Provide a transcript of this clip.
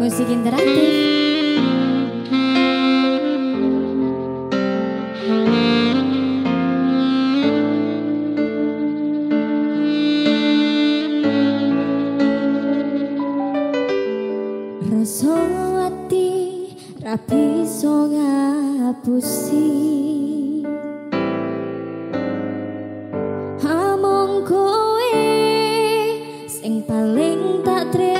Musik interaktif. Rasa rapi so ngapusi. Hamong kowe sing paling tak tresnani